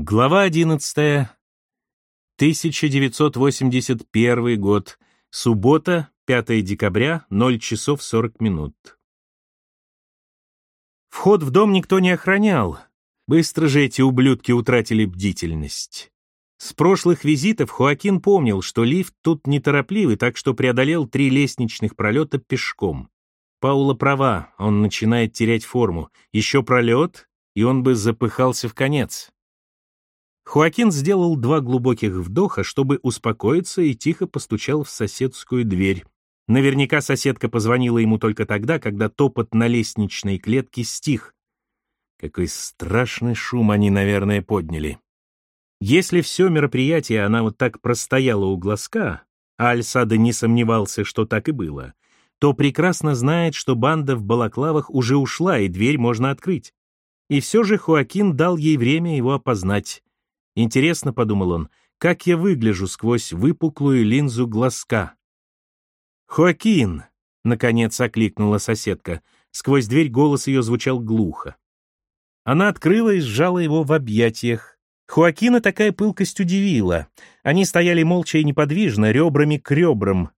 Глава 11. 1981 год. Суббота, 5 декабря, 0 часов 40 минут. Вход в дом никто не охранял. Быстро же эти ублюдки утратили бдительность. С прошлых визитов Хуакин помнил, что лифт тут неторопливый, так что преодолел три лестничных пролета пешком. Паула права, он начинает терять форму. Еще пролет, и он бы запыхался в конец. Хуакин сделал два глубоких вдоха, чтобы успокоиться, и тихо постучал в соседскую дверь. Наверняка соседка позвонила ему только тогда, когда топот на лестничной клетке стих. Какой страшный шум они, наверное, подняли. Если все мероприятие она вот так простояла у глазка, а Альсада не сомневался, что так и было, то прекрасно знает, что банда в балаклавах уже ушла, и дверь можно открыть. И все же Хуакин дал ей время его опознать. Интересно, — подумал он, — как я выгляжу сквозь выпуклую линзу глазка. «Хоакин!» — наконец окликнула соседка. Сквозь дверь голос ее звучал глухо. Она открыла и сжала его в объятиях. Хуакина такая пылкость удивила. Они стояли молча и неподвижно, ребрами к ребрам.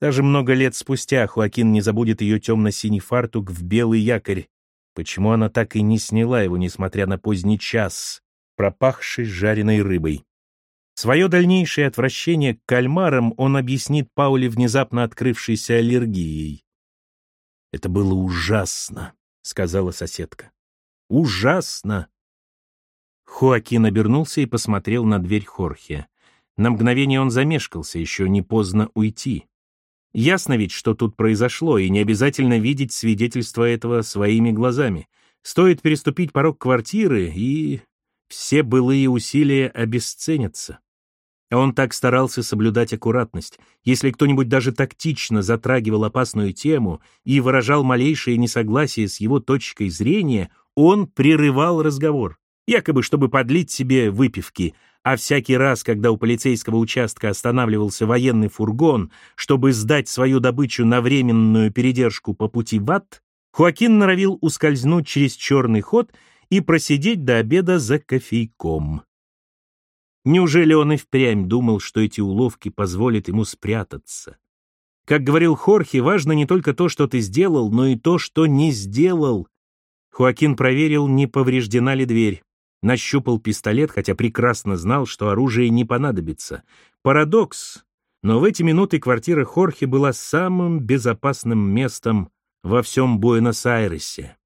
Даже много лет спустя Хуакин не забудет ее темно-синий фартук в белый якорь. Почему она так и не сняла его, несмотря на поздний час, пропахший жареной рыбой? Свое дальнейшее отвращение к кальмарам он объяснит Пауле внезапно открывшейся аллергией. «Это было ужасно», — сказала соседка. «Ужасно!» Хоакин обернулся и посмотрел на дверь Хорхе. На мгновение он замешкался, еще не поздно уйти. Ясно ведь, что тут произошло, и не обязательно видеть свидетельство этого своими глазами. Стоит переступить порог квартиры, и все былые усилия обесценятся. Он так старался соблюдать аккуратность. Если кто-нибудь даже тактично затрагивал опасную тему и выражал малейшее несогласие с его точкой зрения, он прерывал разговор якобы чтобы подлить себе выпивки, а всякий раз, когда у полицейского участка останавливался военный фургон, чтобы сдать свою добычу на временную передержку по пути в ад, Хуакин норовил ускользнуть через черный ход и просидеть до обеда за кофейком. Неужели он и впрямь думал, что эти уловки позволят ему спрятаться? Как говорил Хорхе, важно не только то, что ты сделал, но и то, что не сделал. Хуакин проверил, не повреждена ли дверь нащупал пистолет, хотя прекрасно знал, что оружие не понадобится. Парадокс, но в эти минуты квартира Хорхе была самым безопасным местом во всем Буэнос-Айресе.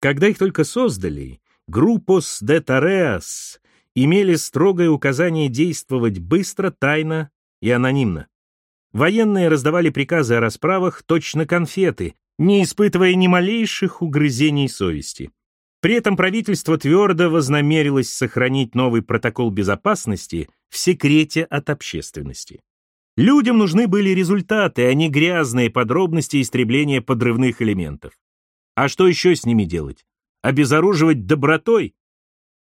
Когда их только создали, «Группос де Тареас» имели строгое указание действовать быстро, тайно и анонимно. Военные раздавали приказы о расправах точно конфеты, не испытывая ни малейших угрызений совести. При этом правительство твердо вознамерилось сохранить новый протокол безопасности в секрете от общественности. Людям нужны были результаты, а не грязные подробности истребления подрывных элементов. А что еще с ними делать? Обезоруживать добротой?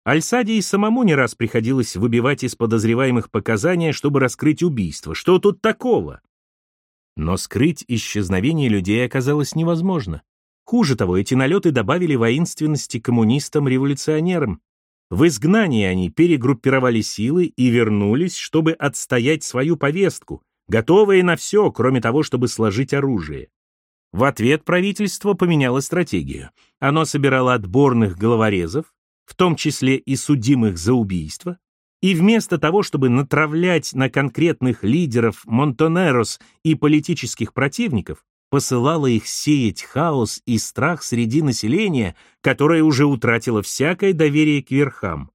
Альсаде и самому не раз приходилось выбивать из подозреваемых показания, чтобы раскрыть убийство. Что тут такого? Но скрыть исчезновение людей оказалось невозможно. Хуже того, эти налеты добавили воинственности коммунистам-революционерам. В изгнании они перегруппировали силы и вернулись, чтобы отстоять свою повестку, готовые на все, кроме того, чтобы сложить оружие. В ответ правительство поменяло стратегию. Оно собирало отборных головорезов, в том числе и судимых за убийство, и вместо того, чтобы натравлять на конкретных лидеров Монтонерос и политических противников, посылала их сеять хаос и страх среди населения, которое уже утратило всякое доверие к верхам.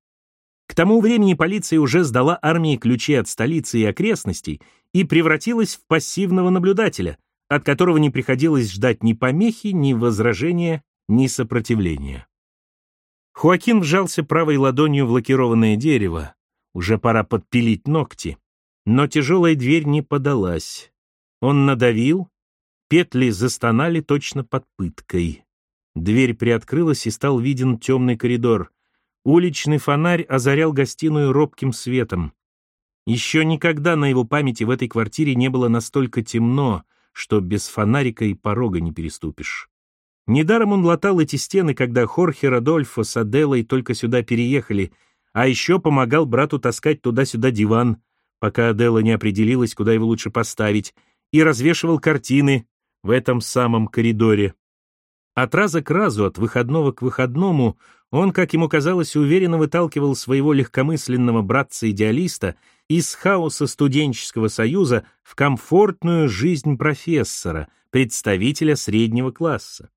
К тому времени полиция уже сдала армии ключи от столицы и окрестностей и превратилась в пассивного наблюдателя, от которого не приходилось ждать ни помехи, ни возражения, ни сопротивления. Хуакин вжался правой ладонью в лакированное дерево. Уже пора подпилить ногти. Но тяжелая дверь не подалась. Он надавил, Петли застонали точно под пыткой. Дверь приоткрылась, и стал виден темный коридор. Уличный фонарь озарял гостиную робким светом. Еще никогда на его памяти в этой квартире не было настолько темно, что без фонарика и порога не переступишь. Недаром он латал эти стены, когда Хорхе Родольфо с Аделой только сюда переехали, а еще помогал брату таскать туда-сюда диван, пока Адела не определилась, куда его лучше поставить, и развешивал картины в этом самом коридоре. От раза к разу, от выходного к выходному, он, как ему казалось, уверенно выталкивал своего легкомысленного братца-идеалиста из хаоса студенческого союза в комфортную жизнь профессора, представителя среднего класса.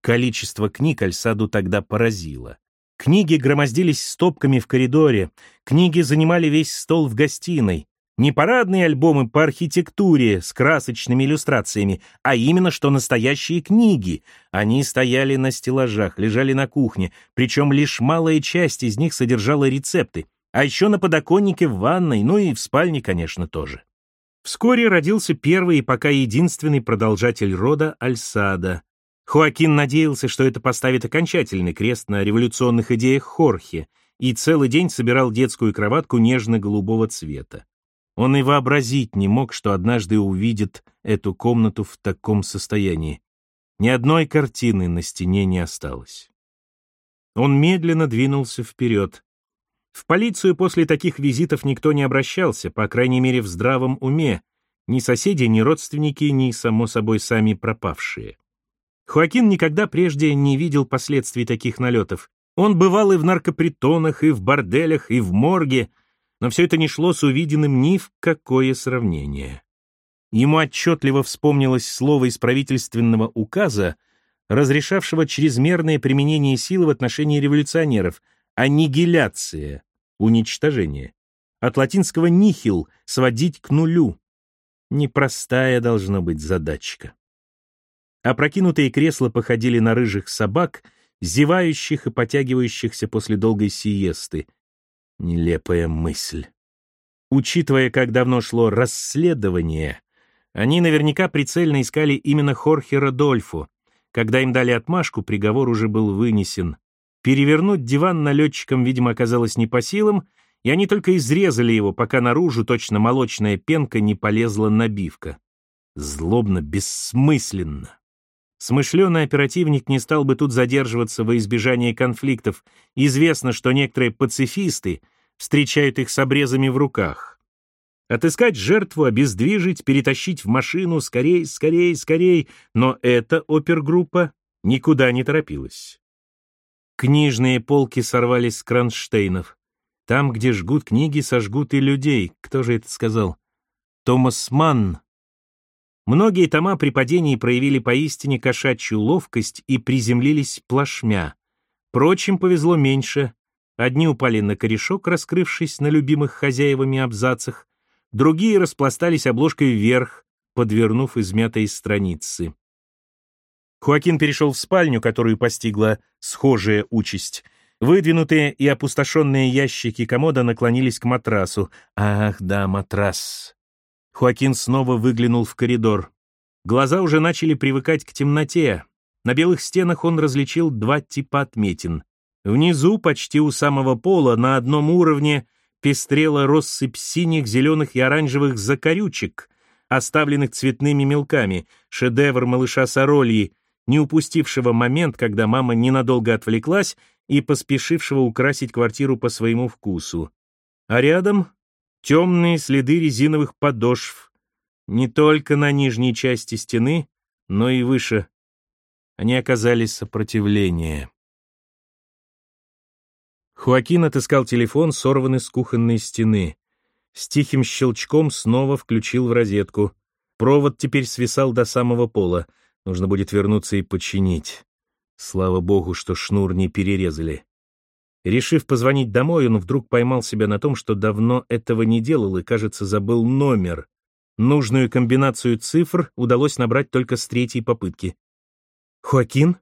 Количество книг Альсаду тогда поразило. Книги громоздились стопками в коридоре, книги занимали весь стол в гостиной, не парадные альбомы по архитектуре с красочными иллюстрациями, а именно что настоящие книги. Они стояли на стеллажах, лежали на кухне, причем лишь малая часть из них содержала рецепты, а еще на подоконнике в ванной, ну и в спальне, конечно, тоже. Вскоре родился первый и пока единственный продолжатель рода Альсада. Хоакин надеялся, что это поставит окончательный крест на революционных идеях Хорхе, и целый день собирал детскую кроватку нежно-голубого цвета. Он и вообразить не мог, что однажды увидит эту комнату в таком состоянии. Ни одной картины на стене не осталось. Он медленно двинулся вперед. В полицию после таких визитов никто не обращался, по крайней мере, в здравом уме, ни соседи, ни родственники, ни, само собой, сами пропавшие. Хоакин никогда прежде не видел последствий таких налетов. Он бывал и в наркопритонах, и в борделях, и в морге, но все это не шло с увиденным ни в какое сравнение. Ему отчетливо вспомнилось слово из правительственного указа, разрешавшего чрезмерное применение силы в отношении революционеров, аннигиляция, уничтожение. От латинского «нихил» — сводить к нулю. Непростая должна быть задачка. Опрокинутые кресла походили на рыжих собак, зевающих и потягивающихся после долгой сиесты — Нелепая мысль. Учитывая, как давно шло расследование, они наверняка прицельно искали именно Хорхе Родольфо. Когда им дали отмашку, приговор уже был вынесен. Перевернуть диван налетчикам, видимо, оказалось не по силам, и они только изрезали его, пока наружу точно молочная пенка не полезла набивка. Злобно, бессмысленно. Смышленый оперативник не стал бы тут задерживаться во избежание конфликтов. Известно, что некоторые пацифисты встречают их с обрезами в руках. Отыскать жертву, обездвижить, перетащить в машину, скорей, скорей, скорей, но эта опергруппа никуда не торопилась. Книжные полки сорвались с кронштейнов. Там, где жгут книги, сожгут и людей. Кто же это сказал? Томас Манн, Многие тома при падении проявили поистине кошачью ловкость и приземлились плашмя. Прочим повезло меньше. Одни упали на корешок, раскрывшись на любимых хозяевами абзацах, другие распластались обложкой вверх, подвернув измятые страницы. Хуакин перешел в спальню, которую постигла схожая участь. Выдвинутые и опустошенные ящики комода наклонились к матрасу. Ах, да, матрас. Хуакин снова выглянул в коридор. Глаза уже начали привыкать к темноте. На белых стенах он различил два типа отметин. Внизу, почти у самого пола, на одном уровне, пестрела россыпь синих, зеленых и оранжевых закорючек, оставленных цветными мелками, шедевр малыша Сорольи, не упустившего момент, когда мама ненадолго отвлеклась и поспешившего украсить квартиру по своему вкусу. А рядом темные следы резиновых подошв, не только на нижней части стены, но и выше. Они оказали сопротивление. Хуакин отыскал телефон, сорванный с кухонной стены. С тихим щелчком снова включил в розетку. Провод теперь свисал до самого пола. Нужно будет вернуться и починить. Слава богу, что шнур не перерезали. Решив позвонить домой, он вдруг поймал себя на том, что давно этого не делал и, кажется, забыл номер. Нужную комбинацию цифр удалось набрать только с третьей попытки. «Хоакин?»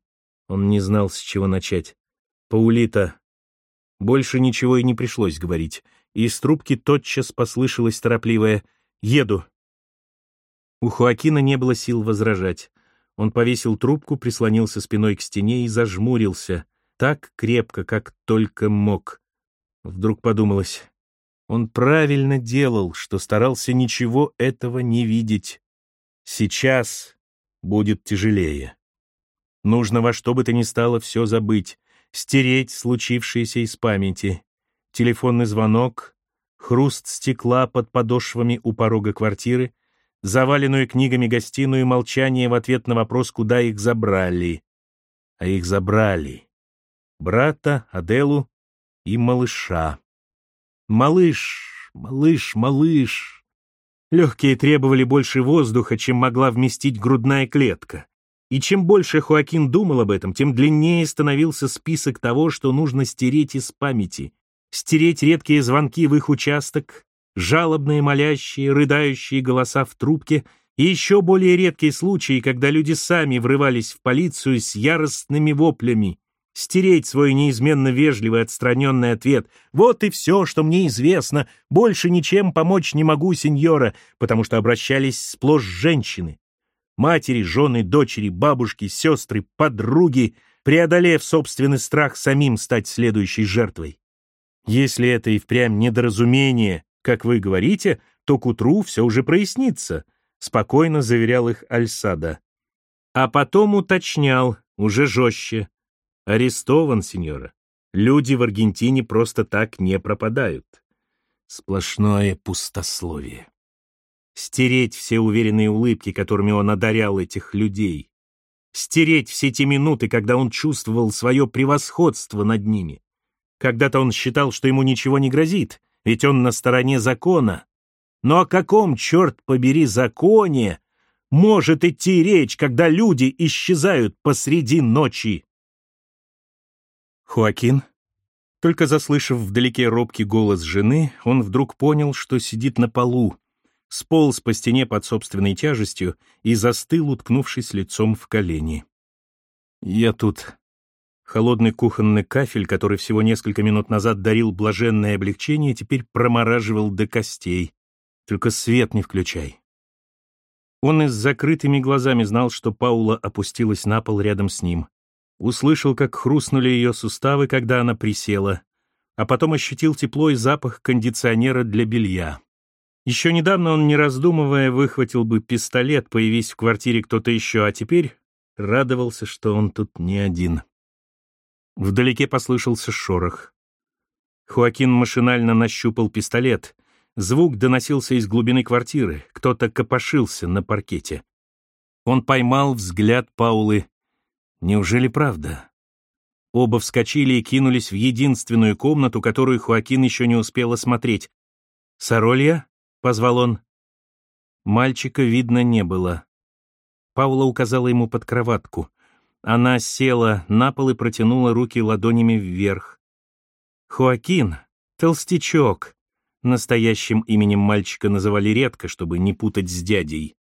Он не знал, с чего начать. «Паулита». Больше ничего и не пришлось говорить. Из трубки тотчас послышалось торопливое «Еду». У Хоакина не было сил возражать. Он повесил трубку, прислонился спиной к стене и зажмурился — так крепко, как только мог. Вдруг подумалось, он правильно делал, что старался ничего этого не видеть. Сейчас будет тяжелее. Нужно во что бы то ни стало все забыть, стереть случившееся из памяти. Телефонный звонок, хруст стекла под подошвами у порога квартиры, заваленную книгами гостиную молчание в ответ на вопрос, куда их забрали. А их забрали. Брата, Аделу и малыша. Малыш, малыш, малыш. Легкие требовали больше воздуха, чем могла вместить грудная клетка. И чем больше Хоакин думал об этом, тем длиннее становился список того, что нужно стереть из памяти. Стереть редкие звонки в их участок, жалобные, молящие, рыдающие голоса в трубке и еще более редкие случаи, когда люди сами врывались в полицию с яростными воплями. Стереть свой неизменно вежливый отстраненный ответ. «Вот и все, что мне известно. Больше ничем помочь не могу, сеньора», потому что обращались сплошь женщины матери, жены, дочери, бабушки, сестры, подруги, преодолев собственный страх самим стать следующей жертвой. Если это и впрямь недоразумение, как вы говорите, то к утру все уже прояснится, спокойно заверял их Альсада. А потом уточнял, уже жестче. Арестован, сеньора. Люди в Аргентине просто так не пропадают. Сплошное пустословие стереть все уверенные улыбки, которыми он одарял этих людей, стереть все те минуты, когда он чувствовал свое превосходство над ними. Когда-то он считал, что ему ничего не грозит, ведь он на стороне закона. Но о каком, черт побери, законе может идти речь, когда люди исчезают посреди ночи? Хуакин, только заслышав вдалеке робкий голос жены, он вдруг понял, что сидит на полу, сполз по стене под собственной тяжестью и застыл, уткнувшись лицом в колени. «Я тут...» Холодный кухонный кафель, который всего несколько минут назад дарил блаженное облегчение, теперь промораживал до костей. Только свет не включай. Он и с закрытыми глазами знал, что Паула опустилась на пол рядом с ним. Услышал, как хрустнули ее суставы, когда она присела, а потом ощутил тепло и запах кондиционера для белья. Еще недавно он, не раздумывая, выхватил бы пистолет, появись в квартире кто-то еще, а теперь радовался, что он тут не один. Вдалеке послышался шорох. Хуакин машинально нащупал пистолет. Звук доносился из глубины квартиры. Кто-то копошился на паркете. Он поймал взгляд Паулы. Неужели правда? Оба вскочили и кинулись в единственную комнату, которую Хуакин еще не успел осмотреть. «Соролья?» позвал он. Мальчика видно не было. Паула указала ему под кроватку. Она села на пол и протянула руки ладонями вверх. «Хоакин, толстячок», настоящим именем мальчика называли редко, чтобы не путать с дядей.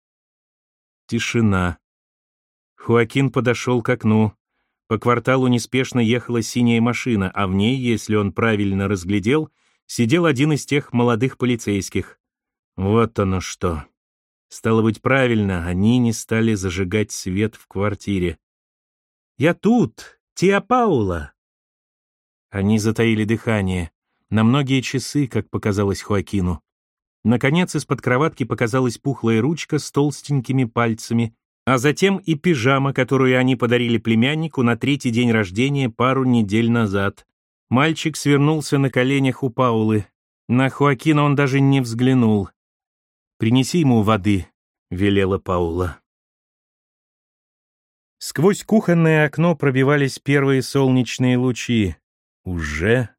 Тишина. Хуакин подошел к окну. По кварталу неспешно ехала синяя машина, а в ней, если он правильно разглядел, сидел один из тех молодых полицейских. Вот оно что. Стало быть, правильно, они не стали зажигать свет в квартире. «Я тут, Тиа Паула!» Они затаили дыхание. На многие часы, как показалось Хуакину. Наконец, из-под кроватки показалась пухлая ручка с толстенькими пальцами, а затем и пижама, которую они подарили племяннику на третий день рождения пару недель назад. Мальчик свернулся на коленях у Паулы. На Хуакина он даже не взглянул. «Принеси ему воды», — велела Паула. Сквозь кухонное окно пробивались первые солнечные лучи. Уже?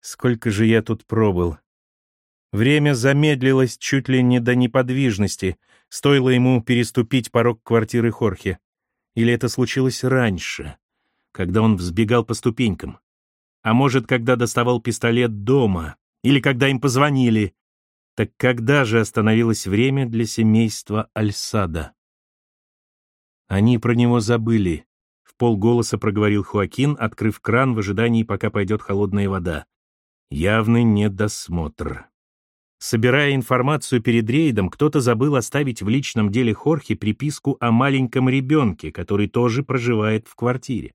Сколько же я тут пробыл? Время замедлилось чуть ли не до неподвижности, стоило ему переступить порог квартиры Хорхе. Или это случилось раньше, когда он взбегал по ступенькам? А может, когда доставал пистолет дома? Или когда им позвонили? Так когда же остановилось время для семейства Альсада? Они про него забыли, — в полголоса проговорил Хуакин, открыв кран в ожидании, пока пойдет холодная вода. Явный недосмотр. Собирая информацию перед рейдом, кто-то забыл оставить в личном деле Хорхе приписку о маленьком ребенке, который тоже проживает в квартире.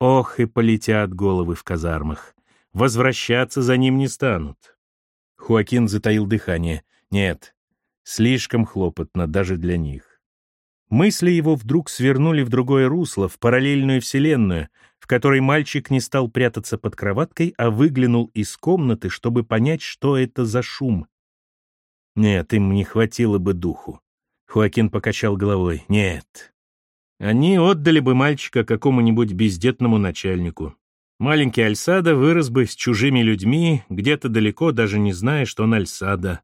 Ох, и полетят головы в казармах. Возвращаться за ним не станут. Хуакин затаил дыхание. Нет, слишком хлопотно даже для них. Мысли его вдруг свернули в другое русло, в параллельную вселенную, в которой мальчик не стал прятаться под кроваткой, а выглянул из комнаты, чтобы понять, что это за шум. Нет, им не хватило бы духу. Хуакин покачал головой. Нет. Они отдали бы мальчика какому-нибудь бездетному начальнику. Маленький Альсада вырос бы с чужими людьми, где-то далеко, даже не зная, что он Альсада.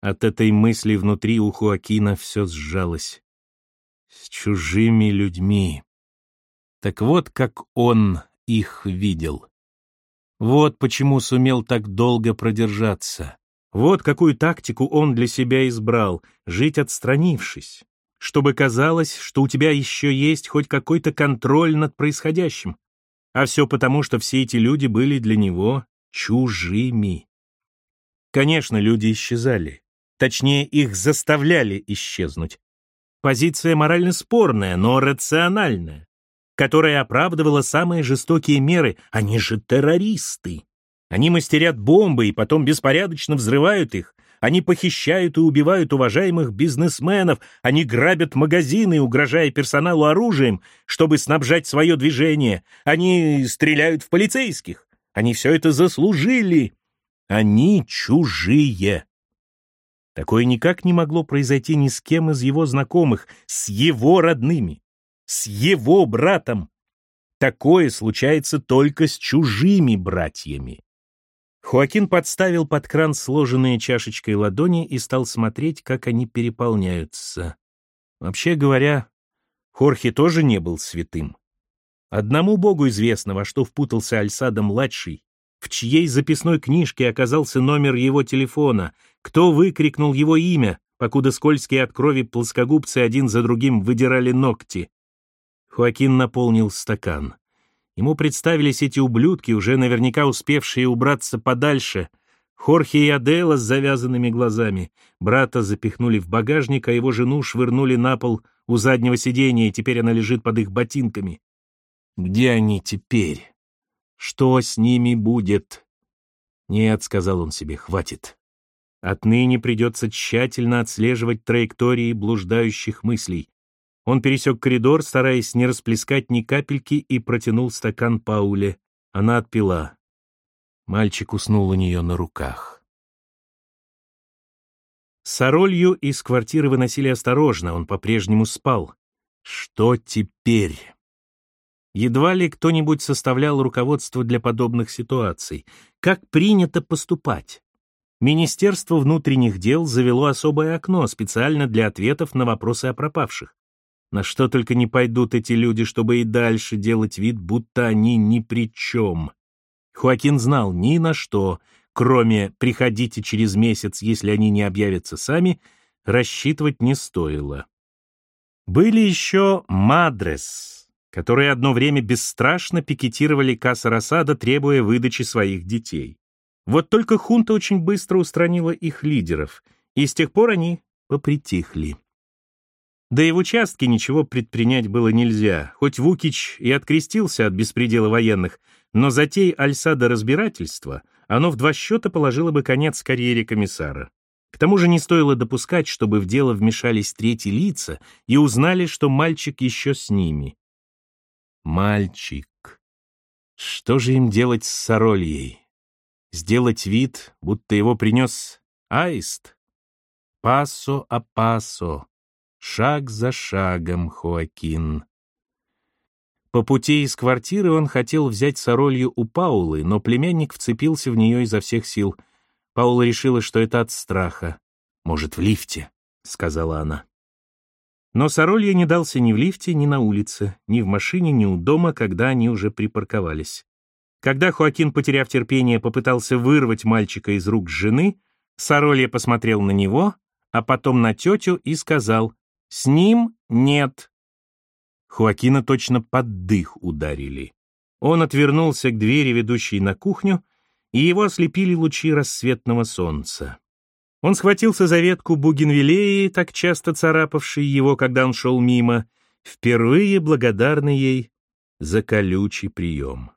От этой мысли внутри у Хуакина все сжалось. С чужими людьми. Так вот, как он их видел. Вот почему сумел так долго продержаться. Вот какую тактику он для себя избрал — жить отстранившись, чтобы казалось, что у тебя еще есть хоть какой-то контроль над происходящим. А все потому, что все эти люди были для него чужими. Конечно, люди исчезали. Точнее, их заставляли исчезнуть. Позиция морально спорная, но рациональная, которая оправдывала самые жестокие меры. Они же террористы. Они мастерят бомбы и потом беспорядочно взрывают их. Они похищают и убивают уважаемых бизнесменов. Они грабят магазины, угрожая персоналу оружием, чтобы снабжать свое движение. Они стреляют в полицейских. Они все это заслужили. Они чужие. Такое никак не могло произойти ни с кем из его знакомых, с его родными, с его братом. Такое случается только с чужими братьями. Хоакин подставил под кран сложенные чашечкой ладони и стал смотреть, как они переполняются. Вообще говоря, Хорхе тоже не был святым. Одному богу известно, во что впутался Альсада-младший, в чьей записной книжке оказался номер его телефона, кто выкрикнул его имя, покуда скользкие от крови плоскогубцы один за другим выдирали ногти. Хоакин наполнил стакан. Ему представились эти ублюдки, уже наверняка успевшие убраться подальше. Хорхе и Адела с завязанными глазами. Брата запихнули в багажник, а его жену швырнули на пол у заднего сиденья, и теперь она лежит под их ботинками. Где они теперь? Что с ними будет? Нет, сказал он себе, хватит. Отныне придется тщательно отслеживать траектории блуждающих мыслей. Он пересек коридор, стараясь не расплескать ни капельки, и протянул стакан Пауле. Она отпила. Мальчик уснул у нее на руках. Соролью из квартиры выносили осторожно, он по-прежнему спал. Что теперь? Едва ли кто-нибудь составлял руководство для подобных ситуаций. Как принято поступать? Министерство внутренних дел завело особое окно специально для ответов на вопросы о пропавших. На что только не пойдут эти люди, чтобы и дальше делать вид, будто они ни при чем. Хуакин знал ни на что, кроме «приходите через месяц, если они не объявятся сами», рассчитывать не стоило. Были еще «мадрес», которые одно время бесстрашно пикетировали касса Рассада, требуя выдачи своих детей. Вот только хунта очень быстро устранила их лидеров, и с тех пор они попритихли. Да и в участке ничего предпринять было нельзя, хоть Вукич и открестился от беспредела военных, но затей Альсада разбирательства оно в два счета положило бы конец карьере комиссара. К тому же не стоило допускать, чтобы в дело вмешались третьи лица и узнали, что мальчик еще с ними. Мальчик. Что же им делать с Сорольей? Сделать вид, будто его принес аист? Пасо а пасо, шаг за шагом, Хоакин. По пути из квартиры он хотел взять Соролью у Паулы, но племянник вцепился в нее изо всех сил. Паула решила, что это от страха. «Может, в лифте?» — сказала она. Но Соролья не дался ни в лифте, ни на улице, ни в машине, ни у дома, когда они уже припарковались. Когда Хоакин, потеряв терпение, попытался вырвать мальчика из рук жены, Соролья посмотрел на него, а потом на тетю и сказал «С ним нет». Хуакина точно под дых ударили. Он отвернулся к двери, ведущей на кухню, и его ослепили лучи рассветного солнца. Он схватился за ветку бугенвилеи, так часто царапавшей его, когда он шел мимо, впервые благодарный ей за колючий прием.